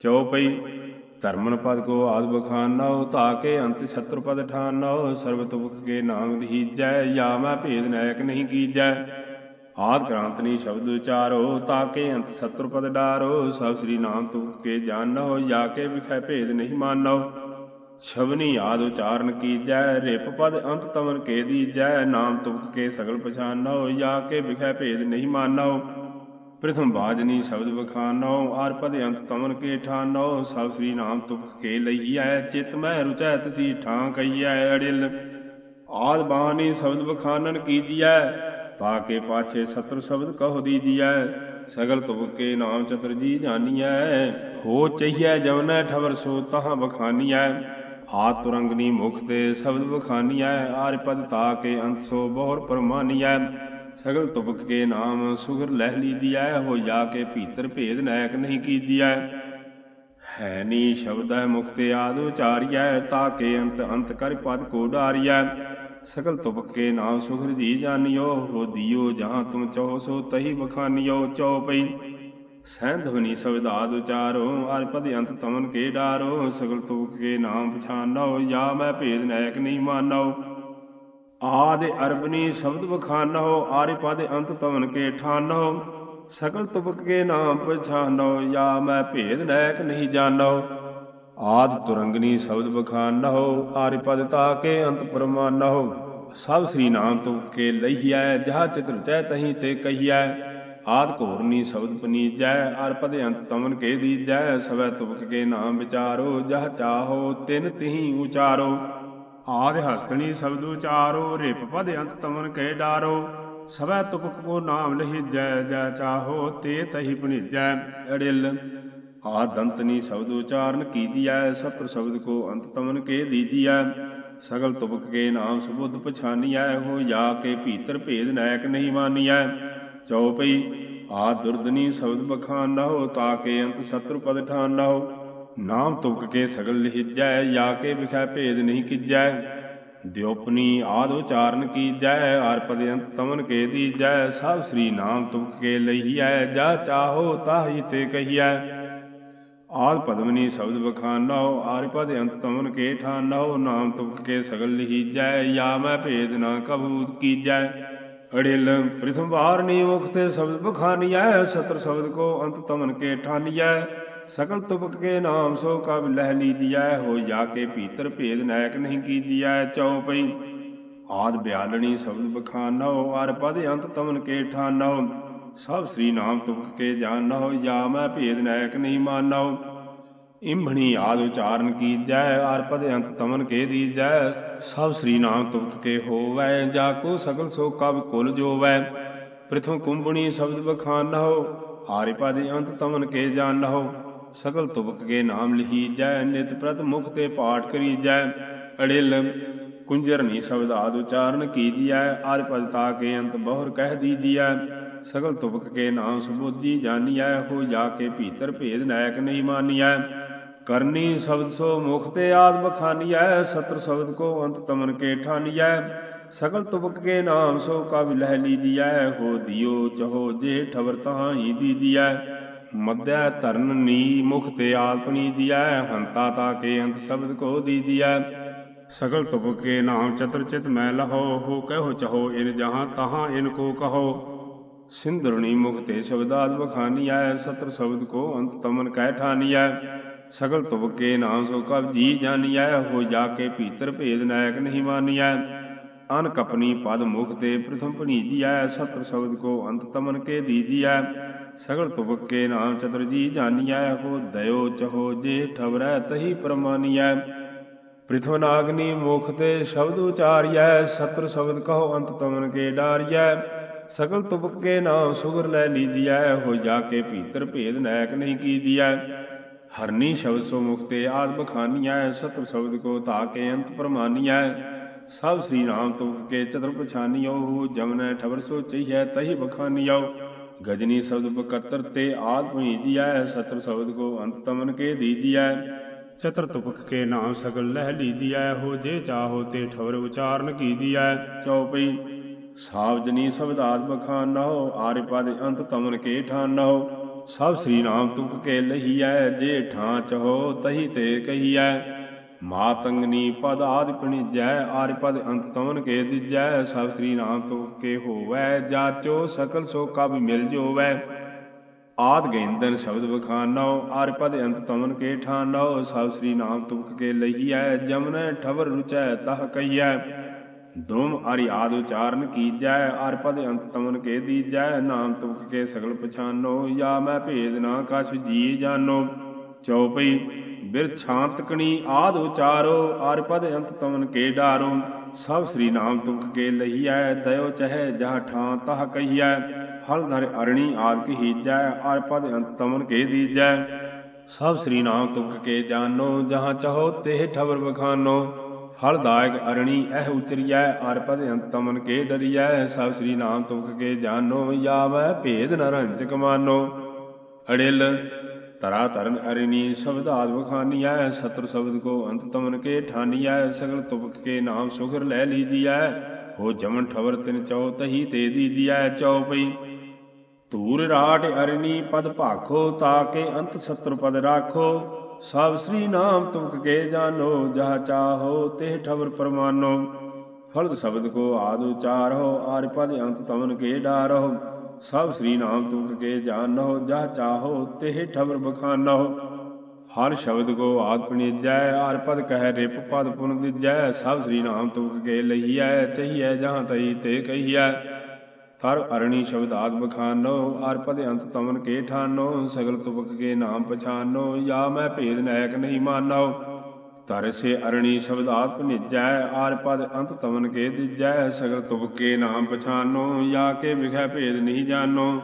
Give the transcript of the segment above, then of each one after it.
ਚਉਪਈ ਧਰਮਨ ਪਦ ਕੋ ਆਦ ਬਖਾਨੋ ਤਾਕੇ ਅੰਤ ਛਤਰ ਪਦ ਠਾਨੋ ਸਰਬ ਤੁਖ ਕੇ ਨਾਮ ਲਹੀਜੈ ਯਾ ਮੈਂ ਭੇਦ ਨਾਇਕ ਨਹੀਂ ਕੀਜੈ। ਆਦ ਕ੍ਰਾਂਤਨੀ ਸ਼ਬਦ ਉਚਾਰੋ ਤਾਕੇ ਅੰਤ ਸਤਰ ਪਦ ਡਾਰੋ, ਸਭ ਸ੍ਰੀ ਨਾਮ ਤੁਖ ਕੇ ਜਾਣੋ, ਯਾ ਕੇ ਵਿਖੈ ਭੇਦ ਨਹੀਂ ਮਾਨੋ। ਸ਼ਬਨੀ ਆਦ ਉਚਾਰਨ ਕੀਜੈ, ਰਿਪ ਪਦ ਅੰਤ ਤਮਨ ਕੇ ਦੀਜੈ, ਨਾਮ ਤੁਖ ਕੇ ਸਗਲ ਪਛਾਨੋ, ਯਾ ਕੇ ਵਿਖੈ ਭੇਦ ਨਹੀਂ ਮਾਨੋ। ਪ੍ਰਥਮ ਬਾਜਨੀ ਸ਼ਬਦ ਬਖਾਨੋ ਆਰ ਪਦ ਅੰਤ ਤਮਨ ਕੇ ਠਾਨੋ ਸਭ ਸ੍ਰੀ ਨਾਮ ਤੁਖ ਕੇ ਲਈਐ, ਚਿਤ ਮੈਂ ਰੁਚੈ ਤਸੀ ਠਾਂ ਕਈਐ, ਅੜਿਲ। ਆਦ ਬਾਣੀ ਸ਼ਬਦ ਬਖਾਨਨ ਕੀਜੀਐ ਤਾਕੇ ਪਾਛੇ ਸਤਰ ਸ਼ਬਦ ਕਹੋ ਦੀਜੀਐ, ਸਗਲ ਤੁਕ ਕੇ ਨਾਮ ਚਤਰ ਜੀ ਜਾਨੀਐ। ਹੋ ਚਈਐ ਜਵਨੈ ਠਵਰ ਸੋ ਤਹਾਂ ਬਖਾਨੀਐ ਆਤ ਤੁਰੰਗਨੀ ਮੁਖ ਤੇ ਸ਼ਬਦ ਬਖਾਨੀਐ ਆਰ ਪਦ ਤਾਕੇ ਅੰਤ ਸੋ ਬਹੁਰ ਪਰਮਾਨੀਐ। ਸਗਲ ਤੁਪਕ ਕੇ ਨਾਮ ਸੁਗਰ ਲਹਿ ਲੀਦੀਐ ਹੋ ਜਾ ਕੇ ਭੀਤਰ ਭੇਦ ਨਾਇਕ ਨਹੀਂ ਕੀਜੀਐ। ਹੈ ਨੀ ਸ਼ਬਦੈ ਮੁਖ ਤੇ ਆਦ ਤਾ ਕੇ ਅੰਤ ਅੰਤ ਕਰ ਪਦ ਕੋ ਡਾਰੀਐ। ਸਗਲ ਤੁਪਕ ਕੇ ਨਾਮ ਸੁਗਰ ਜੀ ਜਾਣਿਓ, ਹੋ ਦਿਓ ਜਹਾਂ ਤੁਮ ਚਾਹੋ ਸੋ ਤਹੀ ਬਖਾਨਿਓ ਚਉਪਈ ਸੈਂਧਵਨੀ ਸ਼ਬਦਾਦ ਉਚਾਰੋ ਅਰ ਪਦ ਅੰਤ ਤਮਨ ਕੇ ਡਾਰੋ। ਸਗਲ ਤੁਪਕ ਕੇ ਨਾਮ ਪਛਾਨੋ ਯਾ ਮੈਂ ਭੇਦ ਨਾਇਕ ਨਹੀਂ ਮਾਨੋ। ਆਦ ਅਰਬਨੀ ਸ਼ਬਦ ਬਖਾਨੋ ਆਰਿ ਪਦ ਅੰਤ ਤਵਨ ਕੇ ਠਾਨੋ ਸਕਲ ਤੁਪਕ ਕੇ ਨਾਮ ਪਛਾਨੋ ਯਾ ਮੈਂ ਭੇਦ ਨਾਇਕ ਨਹੀਂ ਜਾਣੋ ਆਦ ਤੁਰੰਗਨੀ ਸ਼ਬਦ ਬਖਾਨੋ ਆਰਿ ਪਦ ਤਾਕੇ ਅੰਤ ਪਰਮਾਨੋ ਸਭ ਸ੍ਰੀ ਨਾਮ ਤੁਪਕ ਕੇ ਲਈਐ, ਜਹ ਚਿਤਰ ਚੈ ਤਹੀਂ ਤੇ ਕਹੀਐ। ਆਦ ਘੋਰਨੀ ਸ਼ਬਦ ਪਨੀਜੈ ਆਰ ਪਦ ਅੰਤ ਤਮਨ ਕੇ ਦੀਜੈ, ਸਵੈ ਤੁਪਕ ਕੇ ਨਾਮ ਵਿਚਾਰੋ, ਜਹ ਚਾਹੋ ਤਿਨ ਤਿਹੀ ਉਚਾਰੋ। ਆਦ ਹਸਤਣੀ ਸ਼ਬਦ ਉਚਾਰੋ ਰਿਪ ਪਦ ਅੰਤ ਤਮਨ ਕਹਿ ਡਾਰੋ। ਸਵੈ ਤੁਪਕ ਕੋ ਨਾਮ ਲਹਿਜੈ ਜੈ ਜੈ ਚਾਹੋ, ਤੇ ਤਹੀ ਭਣੀਜੈ, ਅੜਿਲ। ਆਦ ਦੰਤਨੀ ਸ਼ਬਦ ਉਚਾਰਨ ਕੀਜੀਐ ਸਤਰ ਸ਼ਬਦ ਕੋ ਅੰਤ ਤਮਨ ਕੇ ਦੀਜੀਐ। ਸਗਲ ਤੁਪਕ ਕੇ ਨਾਮ ਸੁਬੁੱਧ ਪਛਾਨੀਐ, ਹੋ ਜਾ ਕੇ ਭੀਤਰ ਭੇਦ ਨਾਇਕ ਨਹੀਂ ਮਾਨੀਐ। ਚਉਪਈ ਆ ਦੁਰਦਨੀ ਸ਼ਬਦ ਬਖਾਨ ਨਾ ਹੋ, ਤਾ ਕੇ ਅੰਤ ਸਤਰ ਪਦ ਠਾਨ ਨਾ ਹੋ। ਨਾਮ ਤੁਕ ਕੇ ਸਗਲ ਲਿਜੈ ਜਾ ਕੇ ਵਿਖੈ ਭੇਦ ਨਹੀਂ ਕੀਜੈ। ਦਿਉਪਨੀ ਆਦ ਉਚਾਰਨ ਕੀਜੈ ਆਰ ਪਦ ਤਮਨ ਕੇ ਦੀਜੈ। ਸਭ ਸ੍ਰੀ ਨਾਮ ਤੁਕ ਕੇ ਲਈਐ, ਜਾ ਚਾਹੋ ਤਾਹੀ ਤੇ ਕਹੀਐ। ਆਦ ਪਦਮਨੀ ਸ਼ਬਦ ਬਖਾਨੋ ਆਰ ਪਦ ਅੰਤ ਤਮਨ ਕੇ ਠਾਨੋ ਨਾਮ ਤੁਕ ਕੇ ਸਗਲ ਲਿਜੈ ਯਾ ਮੈਂ ਭੇਦ ਨਾ ਕਬੂਤ ਕੀਜੈ। ਅੜਿਲ, ਪ੍ਰਥਮ ਵਾਰ ਨੀ ਮੁਖ ਤੇ ਸ਼ਬਦ ਬਖਾਨੀਐ, ਸਤਰ ਸ਼ਬਦ ਕੋ ਅੰਤ ਤਮਨ ਕੇ ਠਾਨੀਐ। ਸਕਲ ਤੁਪਕ ਕੇ ਨਾਮ ਸੋ ਕਬ ਲਹਿ ਲੀਜੀਐ ਹੋ ਜਾ ਕੇ ਭੀਤਰ ਭੇਦ ਨਾਇਕ ਨਹੀਂ ਕੀਜੀਐ ਚਉਪਈ ਆਦ ਬਿਆਲਣੀ ਸ਼ਬਦ ਬਖਾਨੋ, ਅਰ ਪਦ ਅੰਤ ਤਮਨ ਕੇ ਠਾਨੋ। ਸਭ ਸ੍ਰੀ ਨਾਮ ਤੁਪਕ ਕੇ ਜਾਣੋ ਜਾ ਮੈਂ ਭੇਦ ਨਾਇਕ ਨਹੀਂ ਮਾਨੋ। ਇੰਭਣੀ ਆਦ ਉਚਾਰਨ ਕੀਜੈ, ਅਰ ਪਦ ਅੰਤ ਤਮਨ ਕੇ ਦੀਜੈ। ਸਭ ਸ੍ਰੀ ਨਾਮ ਤੁਪਕ ਕੇ ਹੋਵੈ, ਜਾ ਕੋ ਸਗਲ ਸੋ ਕਬ ਕੁਲ ਜੋਵੈ। ਪ੍ਰਿਥੋ ਕੁੰਬਣੀ ਸ਼ਬਦ ਬਖਾਨੋ, ਆਰਿ ਪਦ ਅੰਤ ਤਮਨ ਕੇ ਜਾਣੋ ਸਗਲ ਤੁਬਕ ਕੇ ਨਾਮ ਲਹੀਜੈ ਨਿਤ ਪ੍ਰਤ ਮੁਖ ਤੇ ਪਾਠ ਕਰੀਜੈ ਅੜਿਲ ਕੁੰਜਰਨੀ ਸ਼ਬਦ ਆਦ ਉਚਾਰਨ ਕੀਜੀਐ ਆਰਿ ਪਦ ਕੇ ਅੰਤ ਬਹੁਰ ਕਹਿ ਦੀਜੀਐ ਸਗਲ ਤੁਬਕ ਕੇ ਨਾਮ ਸੁਬੁੱਧੀ ਜਾਣੀਐ ਹੋ ਜਾ ਕੇ ਭੀਤਰ ਭੇਦ ਨਾਇਕ ਨਹੀਂ ਮਾਨੀਐ। ਕਰਨੀ ਸ਼ਬਦ ਸੋ ਮੁਖ ਤੇ ਆਦ ਬਖਾਨੀਐ, ਸਤਰ ਸ਼ਬਦ ਕੋ ਅੰਤ ਤਮਨ ਕੇ ਠਾਨੀਐ। ਸਗਲ ਤੁਬਕ ਕੇ ਨਾਮ ਸੋ ਕਬ ਲਹਿ ਲੀਜੀਐ ਹੋ ਦਿਓ ਚਹੋ ਜੇ ਠਵਰ ਤਹਾਂ ਹੀ ਦੀਜੀਐ ਮੱਧੈ ਧਰਨ ਨੀ ਮੁਖ ਤੇ ਆਲਪਨੀ ਦੀਐ, ਹੰਤਾ ਤਾ ਕੇ ਅੰਤ ਸ਼ਬਦ ਕੋ ਦੀਜੀਐ ਸਗਲ ਤੁਪ ਕੇ ਨਾਮ ਚਤਰ ਚਿਤ ਮੈਂ ਲਹੋ, ਹੋ ਕਹਿਓ ਚਹੋ ਇਨ ਜਹਾਂ ਤਹਾਂ ਇਨ ਕੋ ਕਹੋ। ਸਿੰਧਰਣੀ ਮੁਖ ਤੇ ਸ਼ਬਦਾਦ ਬਖਾਨੀਐ ਸਤਰ ਸ਼ਬਦ ਕੋ ਅੰਤ ਤਮਨ ਕਹਿ ਠਾਨੀ ਠਾਨੀਐ। ਸਗਲ ਤੁਪ ਕੇ ਨਾਮ ਸੋ ਕਬ ਜੀ ਆਇ ਹੋ ਜਾ ਕੇ ਭੀਤਰ ਭੇਦ ਨਾਇਕ ਨਹੀਂ ਮਾਨੀ ਆਇ ਅਨ ਕਪਨੀ ਪਦ ਮੁਖ ਤੇ ਪ੍ਰਥਮ ਭਣੀਜੀਐ ਸਤਰ ਸ਼ਬਦ ਕੋ ਅੰਤ ਤਮਨ ਕੇ ਦੀਜੀਐ। ਸਗਲ ਤੁਬਕੇ ਨਾਮ ਚਤਰ ਜੀ ਜਾਨੀਐ, ਹੋ ਦਇਓ ਚਹੋ ਜੇ ਠਵਰੈ ਤਹੀ ਪਰਮਾਨੀਐ। ਪ੍ਰਥਮ ਮੁਖ ਤੇ ਸ਼ਬਦ ਉਚਾਰੀਐ ਸਤਰ ਸ਼ਬਦ ਕਹੋ ਅੰਤ ਤਮਨ ਕੇ ਡਾਰੀਐ। ਸਗਲ ਤੁਬਕ ਕੇ ਨਾਮ ਸੁਗਰ ਲੈ ਲੀਜੀਐ, ਹੋ ਜਾ ਕੇ ਭੀਤਰ ਭੇਦ ਨਾਇਕ ਨਹੀਂ ਕੀਜੀਐ। ਹਰਨੀ ਸ਼ਬਦ ਸੋ ਮੁਕਤੇ ਆਦ ਬਖਾਨੀਐ ਸਤਰ ਸ਼ਬਦ ਕੋ ਤਾ ਕੇ ਅੰਤ ਪਰਮਾਨੀਐ। ਸਭ ਸ੍ਰੀ ਰਾਮ ਤੁਕ ਕੇ ਚਤੁਰ ਪਛਾਨੀਓ ਜਮਨੈ ਠਵਰ ਸੋ ਚਈਐ ਤਹੀ ਬਖਾਨੀਓ। ਗਜਨੀ ਸ਼ਬਦ ਬਕਤਰ ਤੇ ਆਦ ਭੀਜੀਐ ਸਤਰ ਸ਼ਬਦ ਕੋ ਅੰਤ ਤਮਨ ਕੇ ਦੀਜੀਐ। ਚਤਰ ਤੁਪਕ ਕੇ ਨਾਮ ਸਗਲ ਲਹਿ ਲੀਜੀਐ ਹੋ ਜੇ ਚਾਹੋ ਤੇ ਠਵਰ ਉਚਾਰਨ ਕੀਜੀਐ। ਚਉਪਈ ਸਾਵਜਨੀ ਸ਼ਬਦ ਆਦ ਬਖਾਨੋ ਆਰਿ ਪਦ ਅੰਤ ਤਮਨ ਕੇ ਠਾਨੋ ਸਭ ਸ੍ਰੀ ਨਾਮ ਤੁਕ ਕੇ ਲਹੀਐ ਜੇ ਠਾਂ ਚਹੋ ਤਹੀ ਤੇ ਕਹੀਐ। ਮਾਤੰਗਨੀ ਪਦ ਆਦਿ ਪਣੀਜੈ ਆਰਿ ਪਦ ਅੰਤ ਤਵਨ ਕੇ ਦਿਜੈ, ਸਭ ਸ੍ਰੀ ਨਾਮ ਤੁਕ ਕੇ ਹੋਵੈ, ਜਾਚੋ ਸਕਲ ਸੋ ਕਬ ਮਿਲ ਜੋਵੈ। ਆਦ ਗੇਂਦਨ ਸ਼ਬਦ ਬਖਾਨੋ ਆਰਿ ਪਦ ਅੰਤ ਤਵਨ ਕੇ ਠਾਨੋ ਸਭ ਸ੍ਰੀ ਨਾਮ ਤੁਕ ਕੇ ਲਹੀਐ ਜਮਨੈ ਠਵਰ ਰੁਚੈ ਤਹ ਕਹੀਐ। ਦੁਮ ਅਰਿ ਆਦ ਉਚਾਰਨ ਕੀਜੈ ਅਰ ਪਦ ਅੰਤ ਤਮਨ ਕੇ ਦੀਜੈ, ਨਾਮ ਤੁਕ ਕੇ ਸਗਲ ਪਛਾਨੋ ਯਾ ਮੈਂ ਭੇਦ ਨਾ ਕਛ ਜੀ ਜਾਨੋ। ਚਉਪਈ ਬਿਰ ਛਾਂਤਕਣੀ ਆਦ ਉਚਾਰੋ, ਅਰ ਪਦ ਅੰਤ ਤਮਨ ਕੇ ਡਾਰੋ। ਸਭ ਸ੍ਰੀ ਨਾਮ ਤੁਕ ਕੇ ਲਹੀਐ ਦਇਓ ਚਹਿ ਜਹ ਠਾਂ ਤਹ ਕਹੀਐ। ਹਲ ਧਰ ਅਰਣੀ ਆਦ ਕਹੀਜੈ ਅਰ ਪਦ ਅੰਤ ਤਮਨ ਕੇ ਦੀਜੈ। ਸਭ ਸ੍ਰੀ ਨਾਮ ਤੁਕ ਕੇ ਜਾਨੋ, ਜਹਾਂ ਚਹੋ ਤੇ ਠਵਰ ਬਖਾਨੋ ਹਲਦਾਇਕ ਅਰਣੀ ਇਹ ਉਤਰੀਐ ਅਰਪਦ ਅੰਤਮਨ ਕੇ ਡਰੀਐ। ਸਭ ਸ੍ਰੀ ਨਾਮ ਤੁਖ ਕੇ ਜਾਨੋ, ਯਾਵੈ ਭੇਦ ਨ ਰੰਜਕ ਮਾਨੋ ਅੜਿਲ ਤਰਾ ਤਰਨ ਅਰਿਨੀ ਸ਼ਬਦ ਆਦ ਬਖਾਨੀਐ ਸਤਰ ਸ਼ਬਦ ਕੋ ਅੰਤ ਤਮਨ ਕੇ ਠਾਨੀਐ ਸਗਲ ਤੁਪਕ ਕੇ ਨਾਮ ਸੁਖਰ ਲੈ ਲੀਜੀਐ ਹੋ ਜਮਨ ਠਵਰ ਤਿਨ ਚਉ, ਤਹੀ ਤੇ ਦੀਜੀਐ ਚਉਪਈ ਧੂਰ ਰਾਟ ਅਰਣੀ ਪਦ ਭਾਖੋ ਤਾਕੇ ਅੰਤ ਸਤਰ ਪਦ ਰਾਖੋ। ਸਭ ਸ੍ਰੀ ਨਾਮ ਤੁਮਕ ਕੇ ਜਾਨੋ, ਜਹ ਚਾਹੋ ਤੇ ਠਵਰ ਪਰਮਾਨੋ। ਫਲਦ ਸ਼ਬਦ ਕੋ ਆਦ ਉਚਾਰੋ ਆਰਿ ਪਦ ਅੰਤ ਤਮਨ ਕੇ ਡਾਰੋ ਸਭ ਸ੍ਰੀ ਨਾਮ ਤੁਕ ਕੇ ਜਾਨੋ ਜਾ ਚਾਹੋ ਤੇ ਠਵਰ ਬਖਾਨੋ ਹਰ ਸ਼ਬਦ ਕੋ ਆਦ ਪਣੀਜੈ ਆਰ ਪਦ ਕਹਿ ਰਿਪ ਪਦ ਪੁਨ ਦਿਜੈ, ਸਭ ਸ੍ਰੀ ਨਾਮ ਤੁਮਕ ਕੇ ਲਹੀਐ ਚਹੀਐ ਜਹਾਂ ਤਈ ਤੇ ਕਹੀਐ। ਥਰ ਅਰਣੀ ਸ਼ਬਦ ਆਦ ਬਖਾਨੋ ਹਰ ਪਦ ਅੰਤ ਤਮਨ ਕੇ ਠਾਨੋ ਸਗਲ ਤੁਪਕ ਕੇ ਨਾਮ ਪਛਾਨੋ ਯਾ ਮੈਂ ਭੇਦ ਨਾਇਕ ਨਹੀਂ ਮਾਨੋ ਤਰ ਸੇ ਅਰਣੀ ਸ਼ਬਦ ਆਦ ਪਨਿਜੈ ਆਰ ਪਦ ਅੰਤ ਤਵਨ ਕੇ ਦਿਜੈ, ਸਗਲ ਤੁਪਕ ਕੇ ਨਾਮ ਪਛਾਨੋ, ਯਾ ਕੇ ਵਿਖੈ ਭੇਦ ਨਹੀਂ ਜਾਨੋ।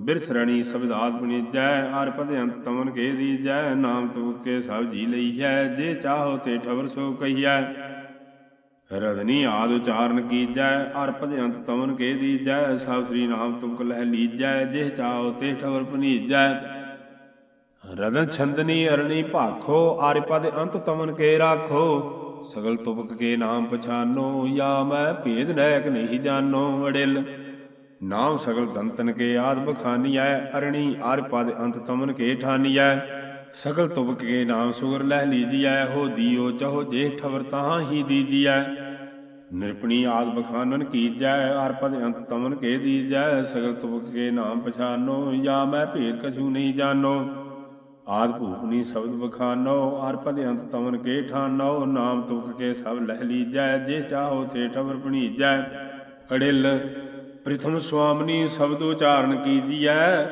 ਬਿਰਥ ਰਣੀ ਸ਼ਬਦ ਆਦ ਪਨਿਜੈ ਆਰ ਪਦ ਅੰਤ ਤਮਨ ਕੇ ਦੀਜੈ, ਨਾਮ ਤੁਪਕ ਕੇ ਸਭ ਜੀ ਲਈਐ, ਜੇ ਚਾਹੋ ਤੇ ਠਵਰ ਸੋ ਕਹੀਐ। ਰਦਨੀ ਆਦ ਉਚਾਰਨ ਕੀਜੈ ਅਰਪਦ ਅੰਤ ਤਵਨ ਕੇ ਦੀਜੈ, ਸਭ ਸ੍ਰੀ ਨਾਮ ਤੁਮਕ ਲਹਿ ਲੀਜੈ ਜਿਹ ਚਾਹੋ ਤੇ ਠਵਰ ਭਨੀਜੈ। ਰਦਨ ਛੰਦਨੀ ਅਰਣੀ ਭਾਖੋ ਅਰਪਦ ਅੰਤ ਤਮਨ ਕੇ ਰਾਖੋ। ਸਗਲ ਤੁਪਕ ਕੇ ਨਾਮ ਪਛਾਨੋ, ਯਾ ਮੈਂ ਭੇਦ ਨੈਕ ਨਹੀਂ ਜਾਣੋ, ਅੜਿਲ। ਨਾਮ ਸਗਲ ਦੰਤਨ ਕੇ ਆਦ ਬਖਾਨੀਐ, ਅਰਣੀ ਅਰਪਦ ਅੰਤ ਤਮਨ ਕੇ ਠਾਨੀਐ। ਸਗਲ ਤੁਬਕ ਕੇ ਨਾਮ ਸੁਗਰ ਲਹਿ ਲੀਜੀਐ, ਹੋ ਦੀਓ ਚਹੋ ਜੇ ਠਵਰ ਤਾਂ ਹੀ ਦੀਜੀਐ। ਨਿਰਪਣੀ ਆਦ ਬਖਾਨਨ ਕੀਜੈ ਹਰ ਪਦ ਅੰਤ ਤਮਨ ਕੇ ਦੀਜੈ। ਸਗਲ ਤੁਬਕ ਕੇ ਨਾਮ ਪਛਾਨੋ, ਯਾ ਮੈਂ ਭੇਦ ਕਛੂ ਨਹੀਂ ਜਾਣੋ। ਆਦ ਭੂਪਨੀ ਸ਼ਬਦ ਬਖਾਨੋ ਹਰ ਪਦ ਅੰਤ ਤਮਨ ਕੇ ਠਾਨੋ, ਨਾਮ ਤੁਬਕ ਕੇ ਸਭ ਲਹਿ ਲੀਜੈ, ਜੇ ਚਾਹੋ ਤੇ ਠਵਰ ਪਣੀਜੈ। ਅੜਿਲ, ਪ੍ਰਥਮ ਸੁਆਮਨੀ ਸ਼ਬਦ ਉਚਾਰਨ ਕੀਜੀਐ,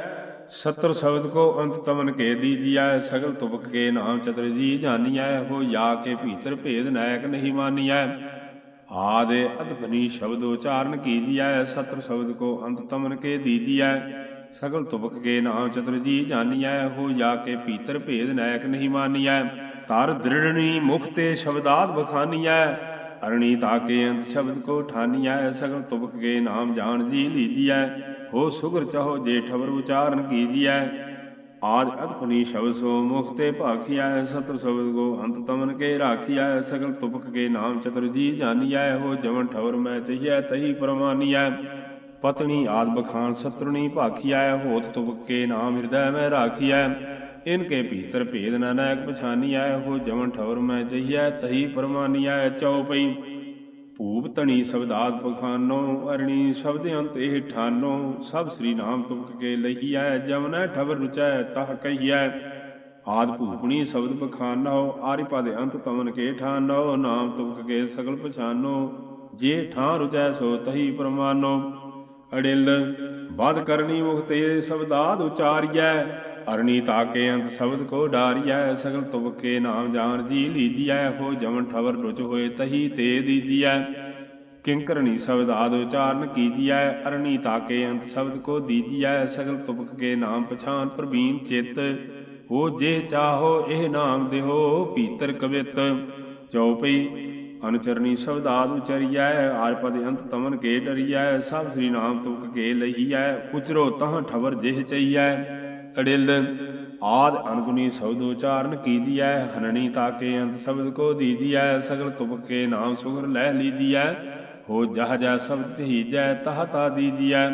ਸਤਰ ਸ਼ਬਦ ਕੋ ਅੰਤ ਤਮਨ ਕੇ ਦੀਜੀਐ, ਸਗਲ ਤੁਬਕ ਕੇ ਨਾਮ ਚਤੁਰ ਜੀ ਜਾਨੀਐ, ਹੋ ਜਾ ਕੇ ਭੀਤਰ ਭੇਦ ਨਾਇਕ ਨਹੀਂ ਮਾਨੀਐ। ਆਦੇ ਅਦਭਨੀ ਸ਼ਬਦ ਉਚਾਰਨ ਕੀਜੀਐ, ਸਤਰ ਸ਼ਬਦ ਕੋ ਅੰਤ ਤਮਨ ਕੇ ਦੀਜੀਐ। ਸਗਲ ਤੁਬਕ ਕੇ ਨਾਮ ਚਤੁਰ ਜੀ ਜਾਨੀਐ, ਹੋ ਜਾ ਕੇ ਪੀਤਰ ਭੇਦ ਨਾਇਕ ਨਹੀਂ ਮਾਨੀਐ। ਤਰ ਦ੍ਰਿੜਨੀ ਮੁਖ ਤੇ ਸ਼ਬਦਾਤ ਬਖਾਨੀਐ, ਅਰਣੀ ਤਾਕੇ ਅੰਤ ਸ਼ਬਦ ਕੋ ਠਾਨੀਐ, ਸਗਲ ਤੁਬਕ ਕੇ ਨਾਮ ਜਾਣ ਜੀ ਲੀਜੀਐ। ਹੋ ਸੁਗਰ ਚਾਹੋ ਜੇ ਠਵਰ ਉਚਾਰਨ ਕੀਜੀਐ। ਆਦ ਅਤਪਨੀ ਸ਼ਬਦ ਸੋ ਮੁਖ ਤੇ ਭਾਖੀਐ ਸਤਰ ਸ਼ਬਦ ਕੋ ਅੰਤ ਤਮਨ ਕੇ ਰਾਖੀਐ, ਸਗਲ ਤੁਪਕ ਕੇ ਨਾਮ ਚਤੁਰ ਜੀ ਜਾਨੀਐ। ਹੋ ਜਵਨ ਠਵਰ ਮੈਂ ਚਹੀਐ, ਤਹੀ ਪਰਮਾਨੀਐ। ਪਤਨੀ ਆਦ ਬਖਾਨ ਸਤਰਣੀ ਭਾਖੀਐ, ਹੋਤ ਤੁਪਕ ਕੇ ਨਾਮ ਹਿਰਦੈ ਮੈਂ ਰਾਖੀਐ। ਇਨ ਕੇ ਭੀਤਰ ਭੇਦ ਨ ਨਾਇਕ ਪਛਾਨੀਐ, ਹੋ ਜਵਨ ਠਵਰ ਮੈਂ ਚਹੀਐ ਤਹੀ ਪਰਮਾਨੀਐ ਚਉਪਈ ਭੂਪ ਤਣੀ ਸ਼ਬਦਾਤ ਬਖਾਨੋ, ਅਰਣੀ ਸ਼ਬਦ ਅੰਤ ਇਹ ਠਾਨੋ। ਸਭ ਸ੍ਰੀ ਨਾਮ ਤੁਮਕ ਕੇ ਲਹੀਐ, ਜਮਨੈ ਠਵਰ ਰੁਚੈ ਤਹ ਕਹੀਐ। ਆਦ ਭੂਪਣੀ ਸ਼ਬਦ ਬਖਾਨੋ, ਆਰਿ ਦੇ ਅੰਤ ਤਮਨ ਕੇ ਠਾਨੋ। ਨਾਮ ਤੁਮਕ ਕੇ ਸਗਲ ਪਛਾਨੋ, ਜੇ ਠਾਂ ਰੁਚੈ ਸੋ ਤਹੀ ਪਰਮਾਨੋ। ਅੜਿਲ ਬਾਦ ਕਰਨੀ ਮੁਖ ਤੇ ਸ਼ਬਦਾਦ ਉਚਾਰੀਐ, ਅਰਣੀ ਤਾਕੇ ਅੰਤ ਸ਼ਬਦ ਕੋ ਡਾਰੀਐ, ਸਗਲ ਤੁਬਕੇ ਨਾਮ ਜਾਣ ਜੀ ਲੀਜੀਐ, ਹੋ ਜਮਨ ਠਵਰ ਰੁਚ ਹੋਏ ਤਹੀ ਤੇ ਦੀਜੀਐ। ਕਿੰਕਰਣੀ ਸ਼ਬਦ ਆਦ ਉਚਾਰਨ ਕੀਜੀਐ, ਅਰਣੀ ਤਾਕੇ ਅੰਤ ਸ਼ਬਦ ਕੋ ਦੀਜੀਐ, ਸਗਲ ਤੁਬਕ ਕੇ ਨਾਮ ਪਛਾਨ ਪ੍ਰਬੀਨ ਚਿਤ। ਹੋ ਜੇ ਚਾਹੋ ਇਹ ਨਾਮ ਦੇਹੋ ਪੀਤਰ ਕਵਿਤ। ਚਉਪਈ ਅਨਚਰਣੀ ਸ਼ਬਦ ਆਦ ਉਚਰੀਐ ਆਰ ਪਦ ਅੰਤ ਤਮਨ ਕੇ ਡਰੀਐ, ਸਭ ਸ੍ਰੀ ਨਾਮ ਤੁਬਕ ਕੇ ਲਹੀਐ ਉਚਰੋ ਤਹ ਠਵਰ ਜਿਹ ਚਈਐ। ਅੜਿਲ, ਆਦ ਅਨਗੁਨੀ ਸ਼ਬਦ ਉਚਾਰਨ ਕੀਦੀਐ, ਹਨਣੀ ਤਾਕੇ ਅੰਤ ਸ਼ਬਦ ਕੋ ਦੀਦੀਐ, ਸਗਲ ਤੁਪਕੇ ਨਾਮ ਸੁਗਰ ਲਹਿ ਲੀਦੀਐ। ਹੋ ਜਹ ਜਹ ਸ਼ਬਦ ਤਹੀਜੈ ਤਹ ਤਾ ਦੀਦੀਐ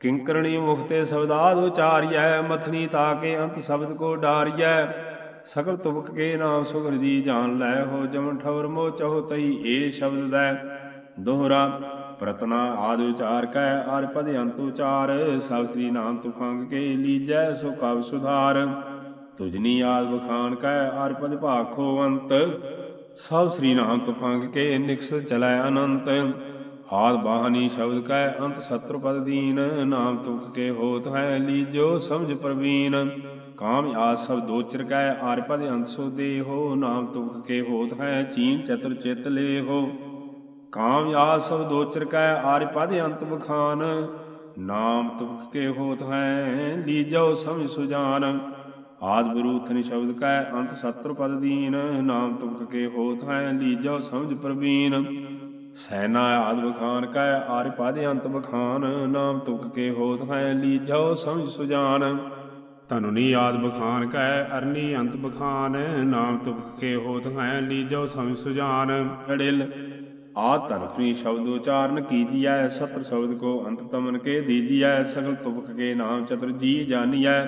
ਕਿੰਕਰਣੀ ਮੁਖਤੇ ਸਬਦਾਦ ਉਚਾਰਿਐ ਮਥਨੀ ਤਾਕੇ ਅੰਤ ਸ਼ਬਦ ਕੋ ਡਾਰਿਐ। ਸਗਲ ਤੁਬਕ ਕੇ ਨਾਮ ਸੁਗਰ ਜੀ ਜਾਨ ਲੈ ਹੋ ਜਮ ਠਵਰ ਮੋ ਚਹੁ ਤਈ ਏ ਸ਼ਬਦ ਦੈ। ਦੋਹਰਾ ਪ੍ਰਤਨਾ ਆਦਿ ਉਚਾਰ ਕੈ ਅਰ ਪਦ ਅੰਤ ਉਚਾਰ। ਸਭ ਸ੍ਰੀ ਨਾਮ ਤੁਫੰਗ ਕੇ ਲੀਜੈ, ਸੋ ਕਬ ਸੁਧਾਰ। ਤੁਜਨੀ ਆਦ ਬਖਾਨ ਕੈ ਅਰ ਪਦ ਭਾਖੋ ਅੰਤ। ਸਭ ਸ੍ਰੀ ਨਾਮ ਤੁਫੰਗ ਕੇ ਨਿਕਸ ਚਲੈ ਅਨੰਤ। ਹਾਦ ਬਾਹਨੀ ਸ਼ਬਦ ਕੈ, ਅੰਤ ਸਤਰ ਪਦ ਦੀਨ। ਨਾਮ ਤੁਕ ਕੇ ਹੋਤ ਹੈ ਲੀਜੋ, ਸਮਝ ਪ੍ਰਵੀਨ। ਕਾਮ ਆਸ ਸਭ ਦੋਚਰ ਕੈ ਆਰ ਪਦ ਅੰਤ ਸੋ ਦੇਹੋ, ਨਾਮ ਤੁਖ ਕੇ ਹੋਤ ਹੈ, ਚੀਨ ਚਤੁਰ ਚਿਤ ਲੇਹੋ। ਕਾਮ ਆਸ ਸਭ ਦੋਚਰ ਕੈ ਆਰ ਪਦ ਅੰਤ ਬਖਾਨ, ਨਾਮ ਤੁਖ ਕੇ ਹੋਤ ਹੈ, ਲੀਜੋ ਸਮਝ ਸੁਜਾਨ। ਆਦ ਬਰੂਥਨ ਸ਼ਬਦ ਕੈ, ਅੰਤ ਸਤਰ ਪਦ ਦੀਨ, ਨਾਮ ਤੁਖ ਕੇ ਹੋਤ ਹੈ, ਲੀਜੋ ਸਮਝ ਪ੍ਰਵੀਨ। ਸੈਨਾ ਆਦ ਬਖਾਨ ਕੈ ਆਰ ਪਦ ਅੰਤ ਬਖਾਨ, ਨਾਮ ਤੁਕ ਕੇ ਹੋਤ ਹੈ, ਲੀਜੋ ਸਮਝ ਸੁਜਾਨ। ਧਨੁਨੀ ਆਦ ਬਖਾਨ ਕੈ ਅਰਨੀ ਅੰਤ ਬਖਾਨ, ਨਾਮ ਤੁਕ ਕੇ ਹੋਤ ਹੈ ਲੀਜੋ ਸਮਝ ਸੁਜਾਨ। ਅੜਿਲ, ਆ ਧਨਖਨੀ ਸ਼ਬਦ ਉਚਾਰਨ ਕੀਜੀਐ ਸਤਰ ਸ਼ਬਦ ਕੋ ਅੰਤ ਤਮਨ ਕੇ ਦੀਜੀਐ ਸਗਲ ਤੁਪਕ ਕੇ ਨਾਮ ਚਤੁਰ ਜੀ ਜਾਨੀਐ।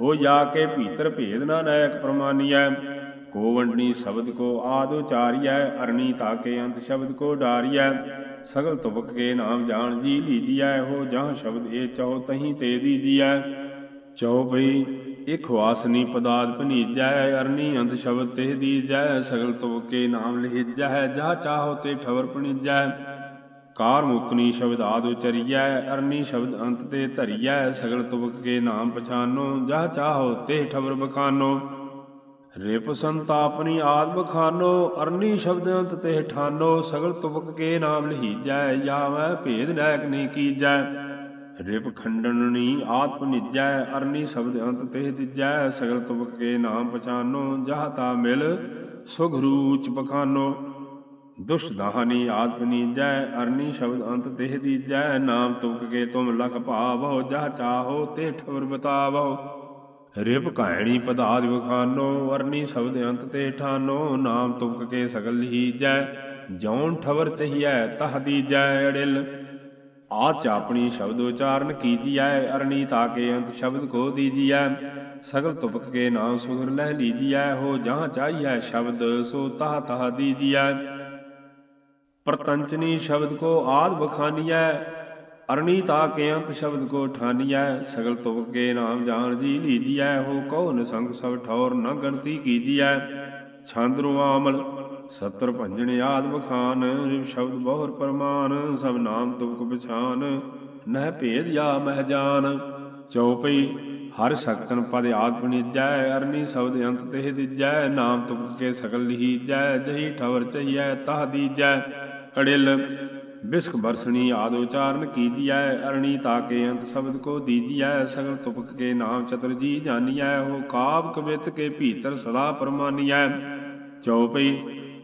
ਹੋ ਜਾ ਕੇ ਭੀਤਰ ਭੇਦ ਨਾ ਨਾਇਕ ਪ੍ਰਮਾਨੀਐ। ਕੋ ਸ਼ਬਦ ਕੋ ਆਦ ਉਚਾਰੀਐ ਅਰਣੀ ਤਾਕੇ ਅੰਤ ਸ਼ਬਦ ਕੋ ਡਾਰੀਐ। ਸਗਲ ਤੁਪਕ ਕੇ ਨਾਮ ਜਾਣ ਜੀ ਲੀਜੀਐ, ਹੋ ਜਾਂ ਸ਼ਬਦ ਏ ਚਉ ਤਹੀਂ ਤੇ ਦੀਜੀਐ। ਚਉ ਭਈ ਇਕ ਵਾਸਨੀ ਪਦਾਦ ਭਨੀਜੈ, ਅਰਨੀ ਅੰਤ ਸ਼ਬਦ ਤੇ ਦੀਜੈ, ਸਗਲ ਤੁਕੇ ਨਾਮ ਲਿਜੈ ਜਾ ਚਾਹੋ ਤੇ ਠਵਰ ਭਣੀਜੈ ਕਾਰ ਮੁਕਨੀ ਸ਼ਬਦ ਆਦ ਉਚਰੀਐ, ਅਰਨੀ ਸ਼ਬਦ ਅੰਤ ਤੇ ਧਰੀਐ, ਸਗਲ ਤੁਬਕ ਕੇ ਨਾਮ ਪਛਾਨੋ ਜਾ ਚਾਹੋ ਤੇ ਠਵਰ ਬਖਾਨੋ। ਰਿਪ ਸੰਤਾਪਨੀ ਆਦ ਬਖਾਨੋ, ਅਰਨੀ ਸ਼ਬਦ ਅੰਤ ਤੇ ਠਾਨੋ, ਸਗਲ ਤੁਬਕ ਕੇ ਨਾਮ ਲਹੀਜੈ ਜਾ ਮੈਂ ਭੇਦ ਨਾਇਕ ਨਹੀਂ ਕੀਜੈ। ਰਿਪ ਖੰਡਨਣੀ ਆਤਮ ਨਿਜੈ ਅਰਨੀ ਸ਼ਬਦ ਅੰਤ ਤੇ ਦਿਜੈ ਸਗਲ ਤੁਬਕ ਕੇ ਨਾਮ ਪਛਾਨੋ, ਜਹ ਤਾ ਮਿਲ ਸੁਖ ਰੂਚ ਪਖਾਨੋ। ਦੁਸ਼ਟ ਦਾਹਨੀ ਆਤਮ ਨਿਜੈ ਅਰਨੀ ਸ਼ਬਦ ਅੰਤ ਤੇ ਦਿਜੈ ਨਾਮ ਤੁਬਕ ਕੇ ਤੁਮ ਲਖ ਭਾਵੋ ਜਹ ਚਾਹੋ ਤੇ ਠਵਰ ਬਤਾਵੋ ਰਿਪ ਕਾਇਣੀ ਪਦਾਦ ਵਿਖਾਨੋ, ਅਰਨੀ ਸ਼ਬਦ ਅੰਤ ਤੇ ਠਾਨੋ, ਨਾਮ ਤੁਬਕ ਕੇ ਸਗਲ ਹੀ ਜੈ ਜੌਨ ਠਵਰ ਚਹੀਐ, ਤਹ ਦੀਜੈ ਅੜਿਲ। ਆ ਆਪਣੀ ਸ਼ਬਦ ਉਚਾਰਨ ਕੀਜੀਐ ਅਰਣੀ ਤਾਕੇ ਅੰਤ ਸ਼ਬਦ ਕੋ ਦੀਜੀਐ ਸਗਲ ਤੁਪਕ ਕੇ ਨਾਮ ਸੁਗਰ ਲਹਿ ਲੀਜੀਐ ਹੋ ਜਾਂ ਚਾਹੀਐ ਸ਼ਬਦ, ਸੋ ਤਾਹ ਤਾਹ ਦੀਜੀਐ ਪ੍ਰਤੰਚਨੀ ਸ਼ਬਦ ਕੋ ਆਦ ਬਖਾਨੀਐ ਅਰਣੀ ਤਾਕੇ ਅੰਤ ਸ਼ਬਦ ਕੋ ਠਾਨੀਐ ਸਗਲ ਤੁਪਕ ਕੇ ਨਾਮ ਜਾਣ ਜੀ ਲੀਜੀਐ ਹੋ ਕਉ ਨਿਸੰਗ ਸਭ ਠੌਰ ਨ ਗਣਤੀ ਕੀਜੀਐ ਛੰਦ ਰੁਆਮਲ ਸਤਰ ਭੰਜਣ ਆਦ ਬਖਾਨ ਰਿਵ ਸ਼ਬਦ ਬਹੁਰ ਪਰਮਾਨ, ਸਭ ਨਾਮ ਤੁਮਕ ਪਛਾਨ, ਨਹਿ ਭੇਦ ਯਾ ਮਹਿ ਜਾਨ। ਚਉਪਈ ਹਰ ਸਕਤਨ ਪਦ ਆਦ ਪਣੀਜੈ ਅਰਨੀ ਸ਼ਬਦ ਅੰਤ ਤੇ ਦਿਜੈ, ਨਾਮ ਤੁਮਕ ਕੇ ਸਗਲ ਲੀਜੈ, ਜਹੀ ਠਵਰ ਚਈਐ ਤਹ ਦੀਜੈ। ਅੜਿਲ ਬਿਸਕ ਬਰਸਣੀ ਆਦ ਉਚਾਰਨ ਕੀਜੀਐ, ਅਰਣੀ ਤਾਕੇ ਅੰਤ ਸ਼ਬਦ ਕੋ ਦੀਜੀਐ, ਸਗਲ ਤੁਪਕ ਕੇ ਨਾਮ ਚਤੁਰ ਜੀ ਜਾਨੀਐ ਹੋ ਕਾਬ ਕਵਿਤ ਕੇ ਭੀਤਰ ਸਦਾ ਪਰਮਾਨੀਐ। ਚਉਪਈ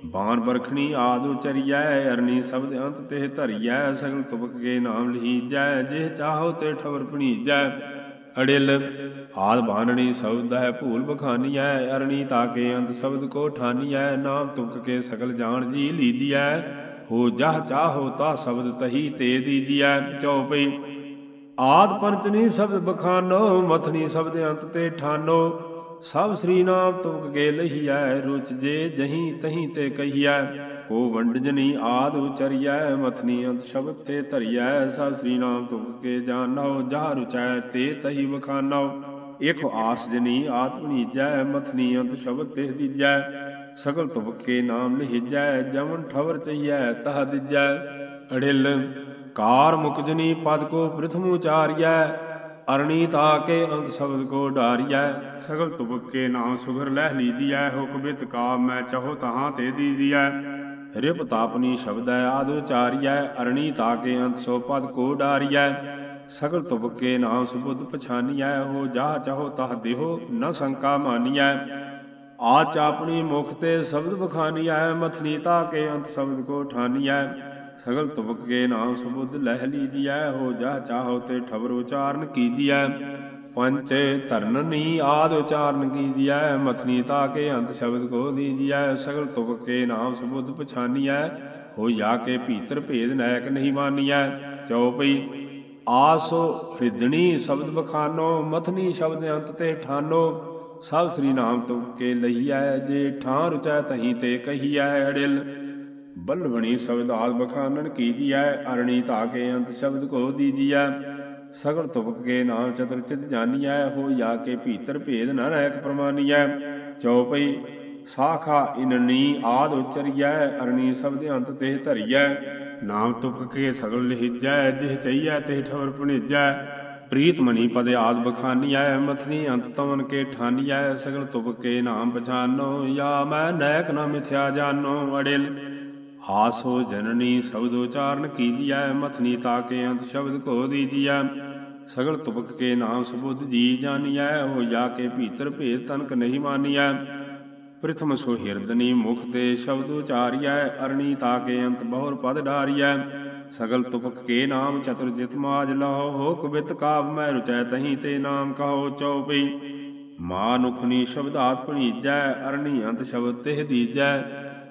ਬਾਣ ਬਰਖਣੀ ਆਦ ਉਚਰੀਐ ਅਰਣੀ ਸ਼ਬਦ ਅੰਤ ਤੇ ਧਰੀਐ, ਸਗਲ ਤੁਪਕ ਕੇ ਨਾਮ ਲਹੀਜੈ ਜਿਹ ਚਾਹੋ ਤੇ ਠਵਰ ਭਣੀਜੈ ਅੜਿਲ, ਆਦ ਬਾਣਣੀ ਸ਼ਬਦ ਹੈ ਭੂਲ ਬਖਾਨੀਐ ਅਰਣੀ ਤਾਕੇ ਅੰਤ ਸ਼ਬਦ ਕੋ ਠਾਨੀਐ, ਨਾਮ ਤੁਪਕ ਕੇ ਸਗਲ ਜਾਣ ਜੀ ਲੀਜੀਐ। ਹੋ ਜਹ ਚਾਹੋ ਤਾ ਸ਼ਬਦ ਤਹੀ ਤੇ ਦੀਜੀਐ ਚਉਪਈ ਆਦ ਪੰਚਨੀ ਸ਼ਬਦ ਬਖਾਨੋ, ਮਥਨੀ ਸ਼ਬਦ ਅੰਤ ਤੇ ਠਾਨੋ ਸਭ ਸ੍ਰੀ ਨਾਮ ਤੁਮਕ ਕੇ ਲਹੀਐ ਰੁਚ ਜੇ ਜਹੀ ਤਹੀ ਤੇ ਕਹੀਐ। ਹੋ ਵੰਡਜਨੀ ਆਦ ਉਚਰੀਐ ਮਥਨੀ ਅੰਤ ਸ਼ਬਦ ਤੇ ਧਰੀਐ। ਸਭ ਸ੍ਰੀ ਨਾਮ ਤੁਮਕ ਕੇ ਜਾਣੋ ਜਾ ਰੁਚੈ ਤੇ ਤਹੀ ਬਖਾਨੋ ਇਕ ਆਸ ਜਨੀ ਆਤਮਨੀ ਜੈ ਮਥਨੀ ਅੰਤ ਸ਼ਬਦ ਤੇ ਦੀਜੈ। ਸਗਲ ਤੁਮਕ ਨਾਮ ਲਹਿਜੈ ਜਮਨ ਠਵਰ ਚਈਐ ਤਹ ਦਿਜੈ। ਅੜਿਲ, ਕਾਰ ਮੁਕਜਨੀ ਪਦ ਕੋ ਪ੍ਰਥਮ ਉਚਾਰੀਐ। ਅਰਣੀ ਤਾਕੇ ਅੰਤ ਸ਼ਬਦ ਕੋ ਢਾਰੀਐ ਸਗਲ ਤੁਬਕ ਕੇ ਨਾਮ ਸੁਗਰ ਲਹਿ ਲੀਜੀਐ ਹੁਕਮਿਤ ਕਾ ਮੈਂ ਚਹੋ ਤਹਾਂ ਤੇ ਦੀਜੀਐ। ਰਿਪ ਤਾਪਨੀ ਸ਼ਬਦੈ ਆਦ ਉਚਾਰੀਐ, ਅਰਣੀ ਤਾਕੇ ਅੰਤ ਸੋ ਪਦ ਕੋ ਡਾਰੀਐ। ਸਗਲ ਤੁਬਕ ਕੇ ਨਾਮ ਸੁਬੁੱਧ ਪਛਾਨੀਐ ਹੋ ਜਾਹ ਚਾਹੋ ਤਹ ਦੇਹੋ ਨ ਸੰਕਾ ਮਾਨੀਐ। ਆ ਚਾਪਣੀ ਮੁਖ ਤੇ ਸ਼ਬਦ ਬਖਾਨੀਐ, ਮਥਨੀ ਤਾਕੇ ਅੰਤ ਸ਼ਬਦ ਕੋ ਠਾਨੀਐ। ਸਗਲ ਤੁਬਕ ਕੇ ਨਾਮ ਸੁਬੁੱਧ ਲਹਿ ਲੀਜੀਐ ਹੋ ਜਾ ਚਾਹੋ ਤੇ ਠਵਰ ਉਚਾਰਨ ਕੀਜੀਐ ਪੰਚ ਧਰਨਨੀ ਆਦ ਉਚਾਰਨ ਕੀਜੀਐ ਮਥਨੀ ਤਾਕੇ ਅੰਤ ਸ਼ਬਦ ਕੋ ਦੀਜੀਐ? ਸਗਲ ਤੁਬਕ ਕੇ ਨਾਮ ਸੁਬੁੱਧ ਪਛਾਨੀਐ, ਹੋ ਜਾ ਕੇ ਭੀਤਰ ਭੇਦ ਨਾਇਕ ਨਹੀਂ ਮਾਨੀਐ। ਚਉਪਈ ਆਸੋ ਹ੍ਰਿਦਣੀ ਸ਼ਬਦ ਬਖਾਨੋ, ਮਥਨੀ ਸ਼ਬਦ ਅੰਤ ਤੇ ਠਾਨੋ। ਸਭ ਸ੍ਰੀ ਨਾਮ ਤੁਕ ਕੇ ਲਈਐ, ਜੇ ਠਾਂ ਰੁਚੈ ਤਹੀਂ ਤੇ ਕਹੀਐ ਅੜਿਲ। ਬਲਵਣੀ ਸ਼ਬਦ ਆਦ ਬਖਾਨਨ ਕੀਜੀਐ ਅਰਣੀ ਤਾਕੇ ਅੰਤ ਸ਼ਬਦ ਕੋ ਦੀਜੀਐ ਸਗਲ ਤੁਪਕ ਕੇ ਨਾਮ ਚਤਰ ਚਿਤ ਜਾਨੀਐ? ਹੋ ਜਾ ਕੇ ਭੀਤਰ ਭੇਦ ਨ ਰਹਿਕ ਪ੍ਰਮਾਨੀਐ? ਚਉਪਈ ਸਾਖਾ ਇਨਨੀ ਆਦ ਉਚਰੀਐ? ਅਰਣੀ ਸ਼ਬਦ ਅੰਤ ਤੇ ਧਰੀਐ? ਨਾਮ ਤੁਪਕ ਕੇ ਸਗਲ ਲਿਜੈ, ਜਿਹ ਚਈਐ ਤੇ ਠਵਰ ਪੁਣੀਜੈ? ਪ੍ਰੀਤ ਮਣੀ ਪਦ ਆਦ ਬਖਾਨੀਐ? ਮਥਨੀ ਅੰਤ ਤਵਨ ਕੇ ਠਾਨੀਐ? ਸਗਲ ਤੁਪਕ ਕੇ ਨਾਮ ਪਛਾਨੋ? ਯਾ ਮੈਂ ਨੈਕ ਨਾ ਮਿਥਿਆ ਜਾਨੋ? ਅੜਿਲ ਆਸੋ ਜਨਨੀ ਸ਼ਬਦ ਉਚਾਰਨ ਕੀਜੀਐ, ਮਥਨੀ ਤਾਕੇ ਅੰਤ ਸ਼ਬਦ ਕੋ ਦੀਜੀਐ। ਸਗਲ ਤੁਪਕ ਕੇ ਨਾਮ ਸਬੁੱਧ ਜੀ ਜਾਨੀਐ ਹੋ ਜਾ ਕੇ ਭੀਤਰ ਭੇਦ ਤਨਕ ਨਹੀਂ ਮਾਨੀਐ। ਪ੍ਰਥਮ ਸੋ ਹਿਰਦਨੀ ਮੁਖ ਤੇ ਸ਼ਬਦ ਉਚਾਰੀਐ, ਅਰਣੀ ਤਾਕੇ ਅੰਤ ਬਹੁਰ ਪਦ ਡਾਰੀਐ। ਸਗਲ ਤੁਪਕ ਕੇ ਨਾਮ ਚਤੁਰ ਜਿਤ ਮਾਜ ਲਹੋ ਹੋ ਕਬਿਤ ਕਾਵ ਮੈਂ ਰੁਚੈ ਤਹੀਂ ਤੇ ਨਾਮ ਕਹੋ ਚਉਪਈ। ਮਾਨੁਖਨੀ ਸ਼ਬਦਾਤ ਭਣੀਜੈ, ਅਰਣੀ ਅੰਤ ਸ਼ਬਦ ਤਿਹ ਦੀਜੈ।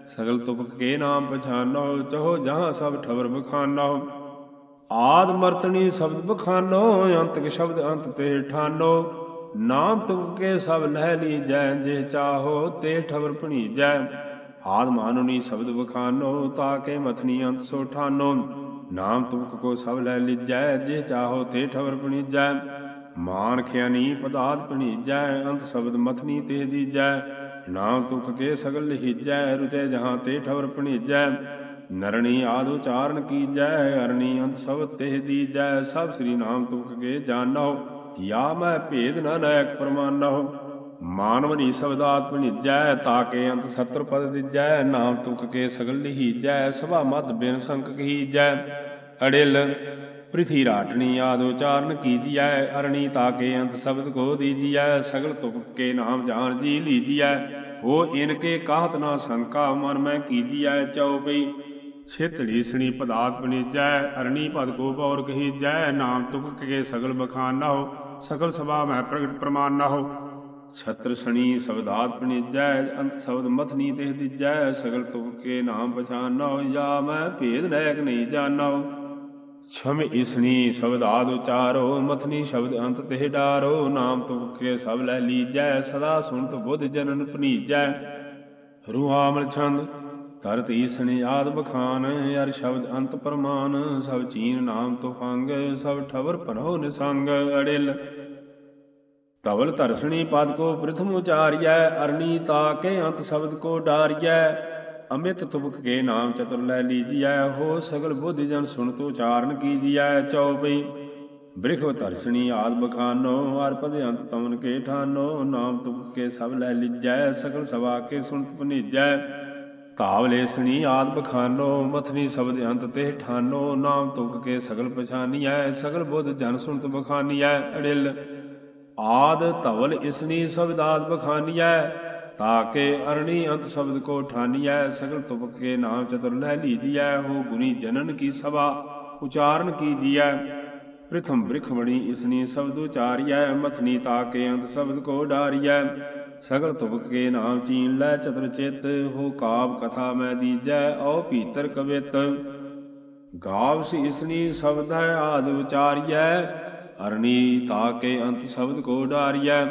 ਸਗਲ ਤੁਪਕ ਕੇ ਨਾਮ ਪਛਾਨੋ, ਚਹੋ ਜਹਾਂ ਸਭ ਠਵਰ ਬਖਾਨੋ। ਆਦ ਮਰਤਣੀ ਸ਼ਬਦ ਬਖਾਨੋ, ਅੰਤਕ ਸ਼ਬਦ ਅੰਤ ਤੇ ਠਾਨੋ। ਨਾਮ ਤੁਕ ਕੇ ਸਭ ਲਹਿ ਲੀਜੈ ਜੇ ਚਾਹੋ ਤੇ ਠਵਰ ਭਣੀਜੈ ਆਦ ਮਾਨੁਨੀ ਸ਼ਬਦ ਬਖਾਨੋ ਤਾਕੇ ਮਥਨੀ ਅੰਤ ਸੋ ਠਾਨੋ। ਨਾਮ ਤੁਕ ਕੋ ਸਭ ਲੈ ਲਿਜੈ ਜੇ ਚਾਹੋ ਤੇ ਠਵਰ ਭਣੀਜੈ ਮਾਨ ਖਿਆਨੀ ਪਦਾਤ ਭਣੀਜੈ ਅੰਤ ਸ਼ਬਦ ਮਥਨੀ ਤੇ ਦੀਜੈ ਨਾਮ ਤੁਕ ਕੇ ਸਗਲ ਲਿਜੈ ਰੁਚੈ ਜਹਾਂ ਤੇ ਠਵਰ ਭਣੀਜੈ। ਨਰਣੀ ਆਦ ਉਚਾਰਨ ਕੀਜੈ, ਅਰਣੀ ਅੰਤ ਸਭ ਤੇ ਦੀਜੈ। ਸਭ ਸ੍ਰੀ ਨਾਮ ਤੁਖ ਕੇ ਜਾਣੋ ਯਾ ਮੈਂ ਭੇਦ ਨ ਨਾਇਕ ਪ੍ਰਮਾਨੋ ਮਾਨਵਨੀ ਸ਼ਬਦਾਤ ਭਣੀਜੈ ਤਾਕੇ ਅੰਤ ਸਤਰ ਪਦ ਦਿਜੈ। ਨਾਮ ਤੁਖ ਕੇ ਸਗਲ ਲਿਹੀਜੈ ਸਭਾ ਮਦ ਬਿਨ ਸੰਕ ਕਹੀਜੈ ਅੜਿਲ ਪ੍ਰਿਥੀ ਰਾਟਣੀ ਆਦ ਉਚਾਰਨ ਕੀਜੀਐ ਅਰਣੀ ਤਾਕੇ ਅੰਤ ਸ਼ਬਦ ਕੋ ਦੀਜੀਐ? ਸਗਲ ਤੁਕ ਕੇ ਨਾਮ ਜਾਨ ਜੀ ਲੀਜੀਐ। ਹੋ ਇਨਕੇ ਕਾਹਤ ਨਾ ਸੰਕਾ ਮਨ ਮੈਂ ਕੀਜੀਐ? ਚਉਪਈ ਛੇਤੜੀ ਸਣੀ ਪਦਾਤ ਬਣੀਜੈ। ਅਰਣੀ ਪਦ ਕੋ ਪੌਰ ਕਹੀਜੈ। ਨਾਮ ਤੁਕ ਕੇ ਸਗਲ ਬਖਾਨ ਨਾ ਹੋ। ਸਗਲ ਸਭਾ ਮੈਂ ਪ੍ਰਗਟ ਪ੍ਰਮਾਨ ਨਾ ਹੋ। ਛਤਰ ਸਣੀ ਸ਼ਬਦਾਤ ਪਣੀਜੈ ਅੰਤ ਸ਼ਬਦ ਮਥਨੀ ਤੇ ਦਿਜੈ। ਸਗਲ ਤੁਕ ਕੇ ਨਾਮ ਪਛਾਨ ਨਾ ਹੋ। ਜਾ ਮੈਂ ਭੇਦ ਨੈਕ ਨਹੀਂ ਜਾਣੋ ਛਮ ਇਸਣੀ ਸ਼ਬਦ ਆਦ ਉਚਾਰੋ ਮਥਨੀ ਸ਼ਬਦ ਅੰਤ ਤੇ ਡਾਰੋ, ਨਾਮ ਤੁਕ ਸਭ ਲੈ ਲੀਜੈ, ਸਦਾ ਸੁਣਤ ਬੁੱਧ ਜਨਨ ਪਨੀਜੈ। ਰੂਹਾਮਲ ਛੰਦ, ਤਰਤ ਈਸਣੀ ਆਦ ਬਖਾਨ ਅਰ ਸ਼ਬਦ ਅੰਤ ਪਰਮਾਨ, ਸਭ ਚੀਨ ਨਾਮ ਤੋ ਫੰਗ ਸਭ ਠਵਰ ਪਰੋ ਨਿਸੰਗ, ਅੜਿਲ। ਤਵਲ ਤਰਸਣੀ ਪਦ ਕੋ ਪ੍ਰਥਮ ਉਚਾਰਿਐ, ਅਰਣੀ ਤਾਕੇ ਅੰਤ ਸ਼ਬਦ ਕੋ ਡਾਰਿਐ। ਅਮਿਤ ਤੁਬਕ ਕੇ ਨਾਮ ਚਤੁਰ ਲੈ ਲੀਜੀਐ, ਹੋ ਸਗਲ ਬੁੱਧ ਜਨ ਸੁਣਤ ਉਚਾਰਨ ਕੀਜੀਐ ਚਉਪਈ ਬ੍ਰਿਖਵ ਧਰਸਣੀ ਆਦ ਬਖਾਨੋ, ਹਰ ਪਦ ਅੰਤ ਤਮਨ ਕੇ ਠਾਨੋ, ਨਾਮ ਤੁਬਕ ਕੇ ਸਭ ਲੈ ਲੀਜੈ ਸਗਲ ਸਵਾ ਕੇ ਸੁਣਤ ਪਨੀਜੈ। ਕਾਵਲੇਸਣੀ ਆਦ ਬਖਾਨੋ, ਮਥਨੀ ਸ਼ਬਦ ਅੰਤ ਤੇ ਠਾਨੋ, ਨਾਮ ਤੁਕ ਕੇ ਸਗਲ ਪਛਾਨੀਐ, ਸਗਲ ਬੁੱਧ ਜਨ ਸੁਣਤ ਬਖਾਨੀਐ, ਅੜਿਲ। ਆਦ ਧਵਲ ਇਸਨੀ ਸ਼ਬਦ ਆਦ ਬਖਾਨੀਐ ਤਾਕੇ ਅਰਣੀ ਅੰਤ ਸ਼ਬਦ ਕੋ ਠਾਨੀਐ, ਸਗਲ ਤੁਪਕ ਕੇ ਨਾਮ ਚਤੁਰ ਲੈ ਲੀਜੀਐ, ਹੋ ਗੁਨੀ ਜਨਨ ਕੀ ਸਭਾ, ਉਚਾਰਨ ਕੀਜੀਐ। ਪ੍ਰਥਮ ਬ੍ਰਿਖਮਣੀ ਇਸਨੀ ਸ਼ਬਦ ਉਚਾਰੀਐ, ਮਥਨੀ ਤਾਕੇ ਅੰਤ ਸ਼ਬਦ ਕੋ ਡਾਰੀਐ। ਸਗਲ ਤੁਪਕ ਕੇ ਨਾਮ ਚੀਨ ਲੈ ਚਤੁਰ ਚਿਤ, ਹੋ ਕਾਬ ਕਥਾ ਮੈਂ ਦੀਜੈ, ਔ ਭੀਤਰ ਕਵਿਤ। ਗਾਵਸ ਇਸਨੀ ਸ਼ਬਦ ਹੈ, ਆਦ ਵਿਚਾਰੀਐ ਅਰਣੀ ਤਾਕੇ ਅੰਤ ਸ਼ਬਦ ਕੋ ਡਾਰੀਐ।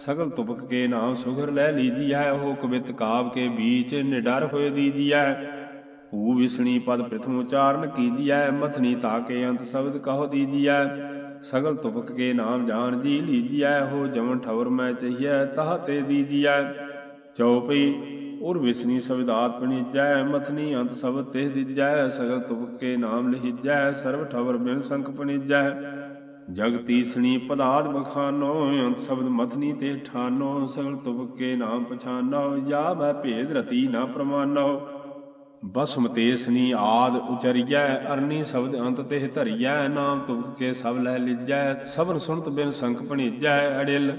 ਸਗਲ ਤੁਪਕ ਕੇ ਨਾਮ ਸੁਘਰ ਲੈ ਲੀਜੀ ਹੈ ਉਹ ਕਵਿਤ ਕਾਵ ਕੇ ਬੀਚ ਨਿਡਰ ਹੋਏ ਦੀਜੀਐ ਭੂ ਵਿਸਣੀ ਪਦ ਪ੍ਰਥਮ ਉਚਾਰਨ ਕੀਜੀਐ ਮਥਨੀ ਤਾਕੇ ਅੰਤ ਸ਼ਬਦ ਕਹੋ ਦੀਜੀਐ ਸਗਲ ਤੁਪਕ ਕੇ ਨਾਮ ਜਾਣ ਜੀ ਲੀਜੀ ਲੀਜੀਐ ਹੋ ਜਮਨ ਠਵਰ ਮੈਂ ਚਹੀਐ, ਤਹ ਤੇ ਦੀਜੀਐ ਚਉਪਈ ਉਰ ਵਿਸਨੀ ਸ਼ਬਦਾਤ ਪਣੀਜੈ, ਮਥਨੀ ਅੰਤ ਸ਼ਬਦ ਤਿਹ ਦੀਜੈ, ਸਗਲ ਤੁਪਕ ਕੇ ਨਾਮ ਲਿਜੈ ਸਰਬ ਠਵਰ ਬਿਨ ਸੰਕ ਪਣੀਜੈ। ਜਗ ਤੀਸਣੀ ਪਦਾਦ ਬਖਾਨੋ, ਅੰਤ ਸ਼ਬਦ ਮਥਨੀ ਤੇ ਠਾਨੋ, ਸਗਲ ਤੁਪਕ ਕੇ ਨਾਮ ਪਛਾਨੋ, ਜਾ ਮੈਂ ਭੇਦ ਰਤੀ ਨਾ ਪ੍ਰਮਾਨੋ। ਬਸਮਤੇਸਨੀ ਆਦ ਉਚਰੀਐ, ਅਰਨੀ ਸ਼ਬਦ ਅੰਤ ਤੇ ਧਰੀਐ, ਨਾਮ ਤੁਕ ਸਭ ਲੈ ਲਿਜੈ, ਸਭਨ ਸੁਣਤ ਬਿਨ ਸੰਕ ਭਣੀਜੈ, ਅੜਿਲ।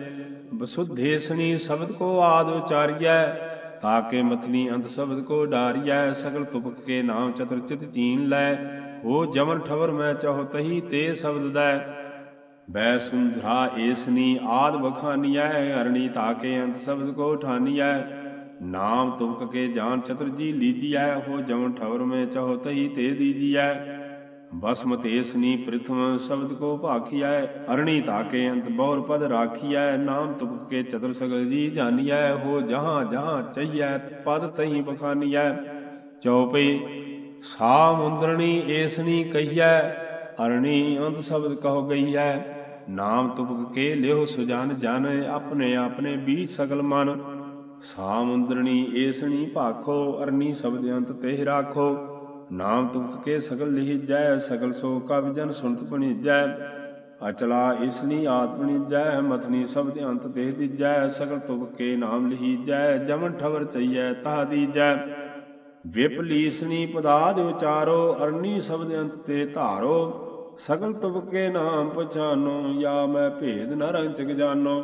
ਬਸੁਧੇਸਨੀ ਸ਼ਬਦ ਕੋ ਆਦ ਉਚਾਰੀਐ ਤਾਕੇ ਮਥਨੀ ਅੰਤ ਸ਼ਬਦ ਕੋ ਡਾਰੀਐ, ਸਗਲ ਤੁਪਕ ਕੇ ਨਾਮ ਚਤੁਰਚਿਤ ਚੀਨ ਲੈ। ਹੋ ਜਮਨ ਠਵਰ ਮੈਂ ਚਾਹੋ ਤਹੀ, ਤੇ ਸ਼ਬਦ ਦੈ। ਬੈ ਸੁੰਧਰਾ ਏਸਨੀ ਆਦ ਬਖਾਨੀਐ ਅਰਣੀ ਤਾਕੇ ਅੰਤ ਸ਼ਬਦ ਕੋ ਠਾਨੀਐ। ਨਾਮ ਤੁਮਕ ਕੇ ਜਾਨ ਚਤੁਰ ਜੀ ਲੀਜੀਐ ਹੋ ਜਮਨ ਠਵਰ ਮੈਂ ਚਹੋ ਤਹੀ ਤੇ ਦੀਜੀਐ। ਬਸਮਤੇਸਨੀ ਪ੍ਰਥਮ ਸ਼ਬਦ ਕੋ ਭਾਖੀਐ, ਅਰਣੀ ਤਾਕੇ ਅੰਤ ਬਹੁਰ ਪਦ ਰਾਖੀਐ। ਨਾਮ ਤੁਪਕ ਕੇ ਚਤੁਰ ਸਗਲ ਜੀ ਜਾਨੀਐ ਹੋ ਜਹਾਂ ਜਹਾਂ ਚਈਐ ਪਦ ਤਹੀ ਬਖਾਨੀਐ ਚਉਪਈ ਸਾ ਮੁੰਦਰਣੀ ਏਸਨੀ ਕਹੀਐ, ਅਰਣੀ ਅੰਤ ਸ਼ਬਦ ਕਹੋ ਗਈਐ। ਨਾਮ ਤੁਪਕ ਕੇ ਲਿਓ ਸੁਜਨ, ਜਨ ਆਪਣੇ ਆਪਣੇ ਬੀਜ ਸਗਲ ਮਨ। ਸਾ ਏਸਣੀ ਭਾਖੋ ਅਰਣੀ ਸ਼ਬਦ ਅੰਤ ਤੇ ਰਾਖੋ। ਨਾਮ ਤੁਮਕ ਕੇ ਸਗਲ ਲਿਹੀ ਜੈ ਸਗਲ ਸੋ ਕਵ ਜਨ ਸੁਨਤ ਪਣੀਜੈ ਅਚਲਾ ਇਸਨੀ ਆਤਮਨੀ ਜੈ ਮਥਨੀ ਸ਼ਬਦ ਅੰਤ ਦੇਹ ਦੀਜੈ, ਸਗਲ ਤੁਪ ਕੇ ਨਾਮ ਲਿਹੀ ਜੈ ਜਮਨ ਠਵਰ ਚਈਐ ਤਾ ਦੀਜੈ। ਵਿਪਲੀਸਨੀ ਪਦਾਦ ਉਚਾਰੋ, ਅਰਨੀ ਸ਼ਬਦ ਅੰਤ ਤੇ ਧਾਰੋ। ਸਗਲ ਤੁਬਕੇ ਨਾਮ ਪਛਾਨੋ ਜਾਂ ਮੈਂ ਭੇਦ ਨ ਰੰਚਕ ਜਾਨੋ।